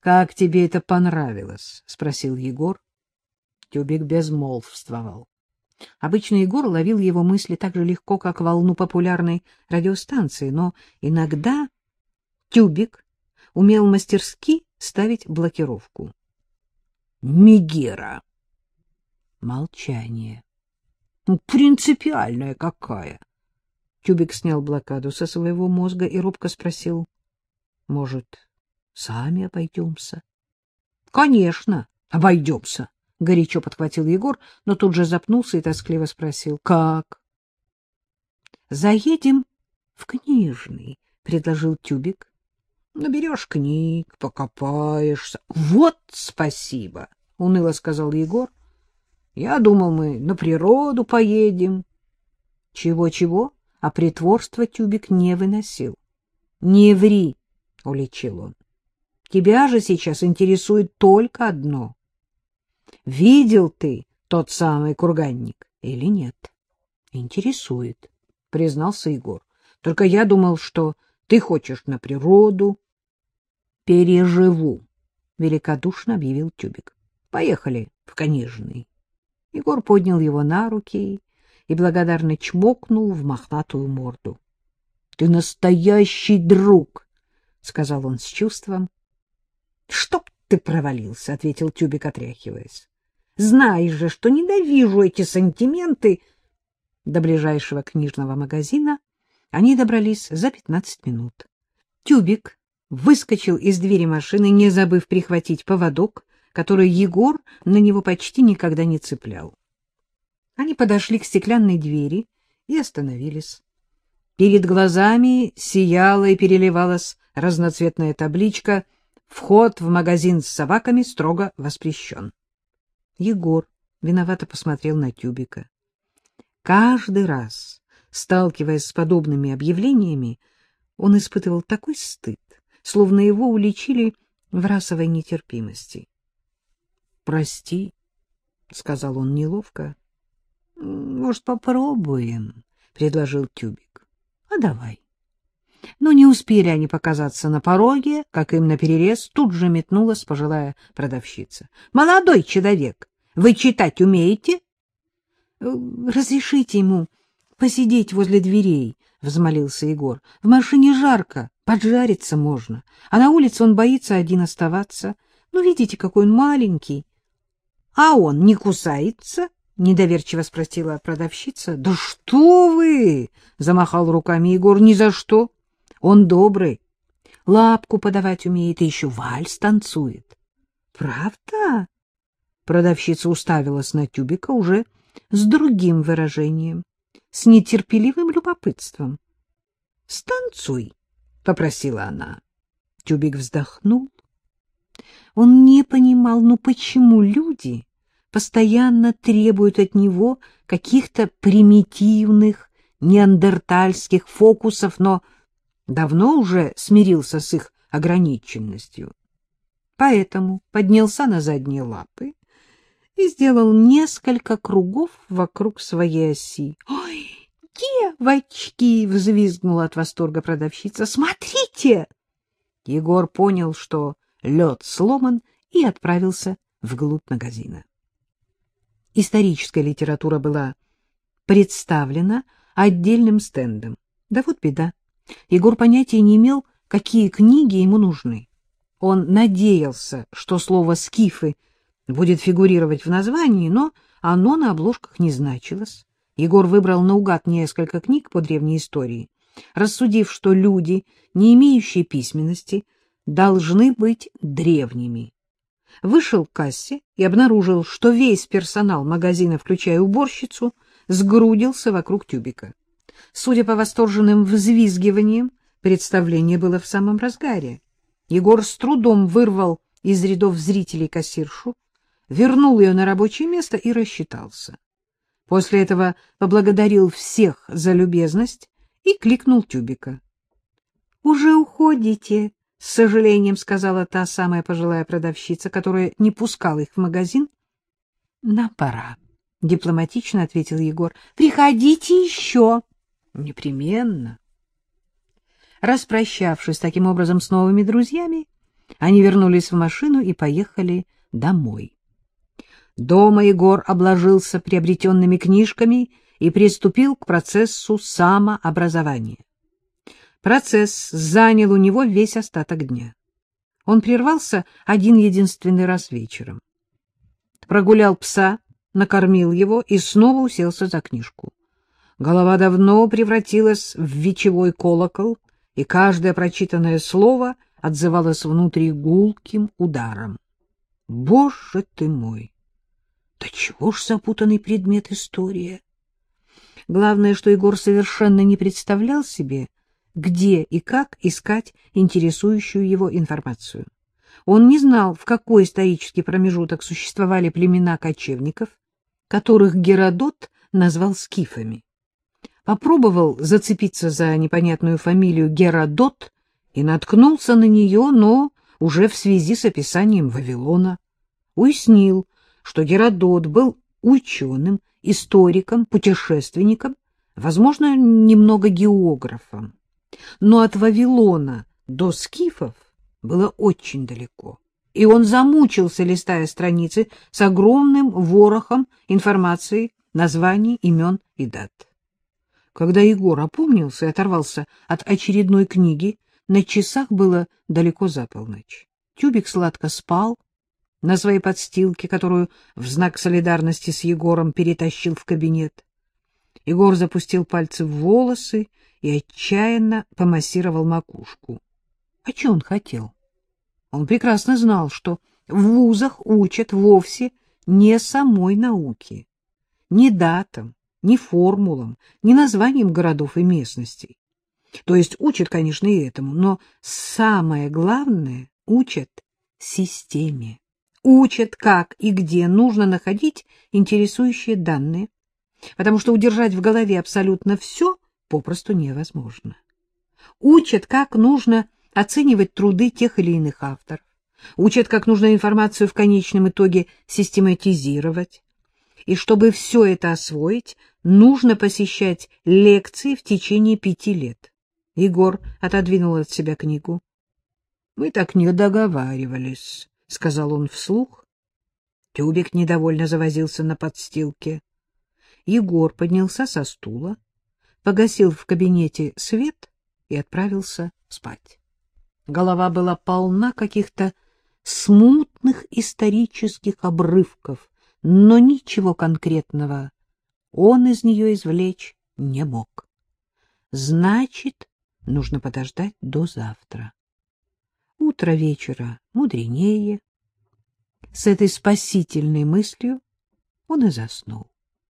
— Как тебе это понравилось? — спросил Егор. Тюбик безмолвствовал. Обычно Егор ловил его мысли так же легко, как волну популярной радиостанции, но иногда Тюбик умел мастерски ставить блокировку. Мигера. Молчание. Ну, принципиальная какая. Тюбик снял блокаду со своего мозга и робко спросил. Может, сами обойдемся? — Конечно, обойдемся, — горячо подхватил Егор, но тут же запнулся и тоскливо спросил. — Как? — Заедем в книжный, — предложил Тюбик. Наберешь книг, покопаешься. — Вот спасибо, — уныло сказал Егор. — Я думал, мы на природу поедем. Чего-чего, а притворство Тюбик не выносил. — Не ври, — уличил он. — Тебя же сейчас интересует только одно. Видел ты тот самый курганник или нет? — Интересует, — признался Егор. — Только я думал, что ты хочешь на природу. — Переживу, — великодушно объявил Тюбик. — Поехали в Конежный. Егор поднял его на руки и благодарно чмокнул в мохнатую морду. — Ты настоящий друг! — сказал он с чувством. — Чтоб ты провалился! — ответил Тюбик, отряхиваясь. — Знаешь же, что ненавижу эти сантименты! До ближайшего книжного магазина они добрались за пятнадцать минут. Тюбик выскочил из двери машины, не забыв прихватить поводок, который Егор на него почти никогда не цеплял. Они подошли к стеклянной двери и остановились. Перед глазами сияла и переливалась разноцветная табличка «Вход в магазин с собаками строго воспрещен». Егор виновато посмотрел на Тюбика. Каждый раз Сталкиваясь с подобными объявлениями, он испытывал такой стыд, словно его уличили в расовой нетерпимости. — Прости, — сказал он неловко. — Может, попробуем, — предложил Тюбик. — А давай. Но не успели они показаться на пороге, как им наперерез тут же метнулась пожилая продавщица. — Молодой человек, вы читать умеете? — Разрешите ему посидеть возле дверей, — взмолился Егор. — В машине жарко, поджариться можно, а на улице он боится один оставаться. Ну, видите, какой он маленький. — А он не кусается? — недоверчиво спросила продавщица. — Да что вы! — замахал руками Егор. — Ни за что. Он добрый, лапку подавать умеет и еще вальс танцует. — Правда? Продавщица уставилась на тюбика уже с другим выражением с нетерпеливым любопытством. — Станцуй, — попросила она. Тюбик вздохнул. Он не понимал, ну почему люди постоянно требуют от него каких-то примитивных неандертальских фокусов, но давно уже смирился с их ограниченностью. Поэтому поднялся на задние лапы и сделал несколько кругов вокруг своей оси. «Ой, девочки!» — взвизгнула от восторга продавщица. «Смотрите!» Егор понял, что лед сломан, и отправился вглубь магазина. Историческая литература была представлена отдельным стендом. Да вот беда. Егор понятия не имел, какие книги ему нужны. Он надеялся, что слово «скифы» будет фигурировать в названии, но оно на обложках не значилось. Егор выбрал наугад несколько книг по древней истории, рассудив, что люди, не имеющие письменности, должны быть древними. Вышел к кассе и обнаружил, что весь персонал магазина, включая уборщицу, сгрудился вокруг тюбика. Судя по восторженным взвизгиваниям, представление было в самом разгаре. Егор с трудом вырвал из рядов зрителей кассиршу, вернул ее на рабочее место и рассчитался. После этого поблагодарил всех за любезность и кликнул Тюбика. — Уже уходите, — с сожалением сказала та самая пожилая продавщица, которая не пускала их в магазин. — Нам пора, — дипломатично ответил Егор. — Приходите еще. — Непременно. Распрощавшись таким образом с новыми друзьями, Они вернулись в машину и поехали домой. Дома Егор обложился приобретенными книжками и приступил к процессу самообразования. Процесс занял у него весь остаток дня. Он прервался один единственный раз вечером. Прогулял пса, накормил его и снова уселся за книжку. Голова давно превратилась в вечевой колокол, и каждое прочитанное слово отзывалось внутри гулким ударом. Боже ты мой! Да чего ж запутанный предмет история? Главное, что Егор совершенно не представлял себе, где и как искать интересующую его информацию. Он не знал, в какой исторический промежуток существовали племена кочевников, которых Геродот назвал скифами. Попробовал зацепиться за непонятную фамилию Геродот и наткнулся на нее, но уже в связи с описанием Вавилона. Уяснил, что Геродот был ученым, историком, путешественником, возможно, немного географом. Но от Вавилона до скифов было очень далеко, и он замучился, листая страницы с огромным ворохом информации, названий, имен и дат. Когда Егор опомнился и оторвался от очередной книги, на часах было далеко за полночь. Тюбик сладко спал на своей подстилке, которую в знак солидарности с Егором перетащил в кабинет. Егор запустил пальцы в волосы и отчаянно помассировал макушку. А что он хотел? Он прекрасно знал, что в вузах учат вовсе не самой науки, не датам, не формулам, не названиям городов и местностей. То есть учат, конечно, и этому, но самое главное — учат системе. Учат, как и где нужно находить интересующие данные, потому что удержать в голове абсолютно все попросту невозможно. Учат, как нужно оценивать труды тех или иных авторов. Учат, как нужно информацию в конечном итоге систематизировать. И чтобы все это освоить, нужно посещать лекции в течение пяти лет. Егор отодвинул от себя книгу. — Мы так не договаривались, — сказал он вслух. Тюбик недовольно завозился на подстилке. Егор поднялся со стула, погасил в кабинете свет и отправился спать. Голова была полна каких-то смутных исторических обрывков, но ничего конкретного он из нее извлечь не мог. Значит, нужно подождать до завтра. Утро вечера мудренее. С этой спасительной мыслью он и заснул.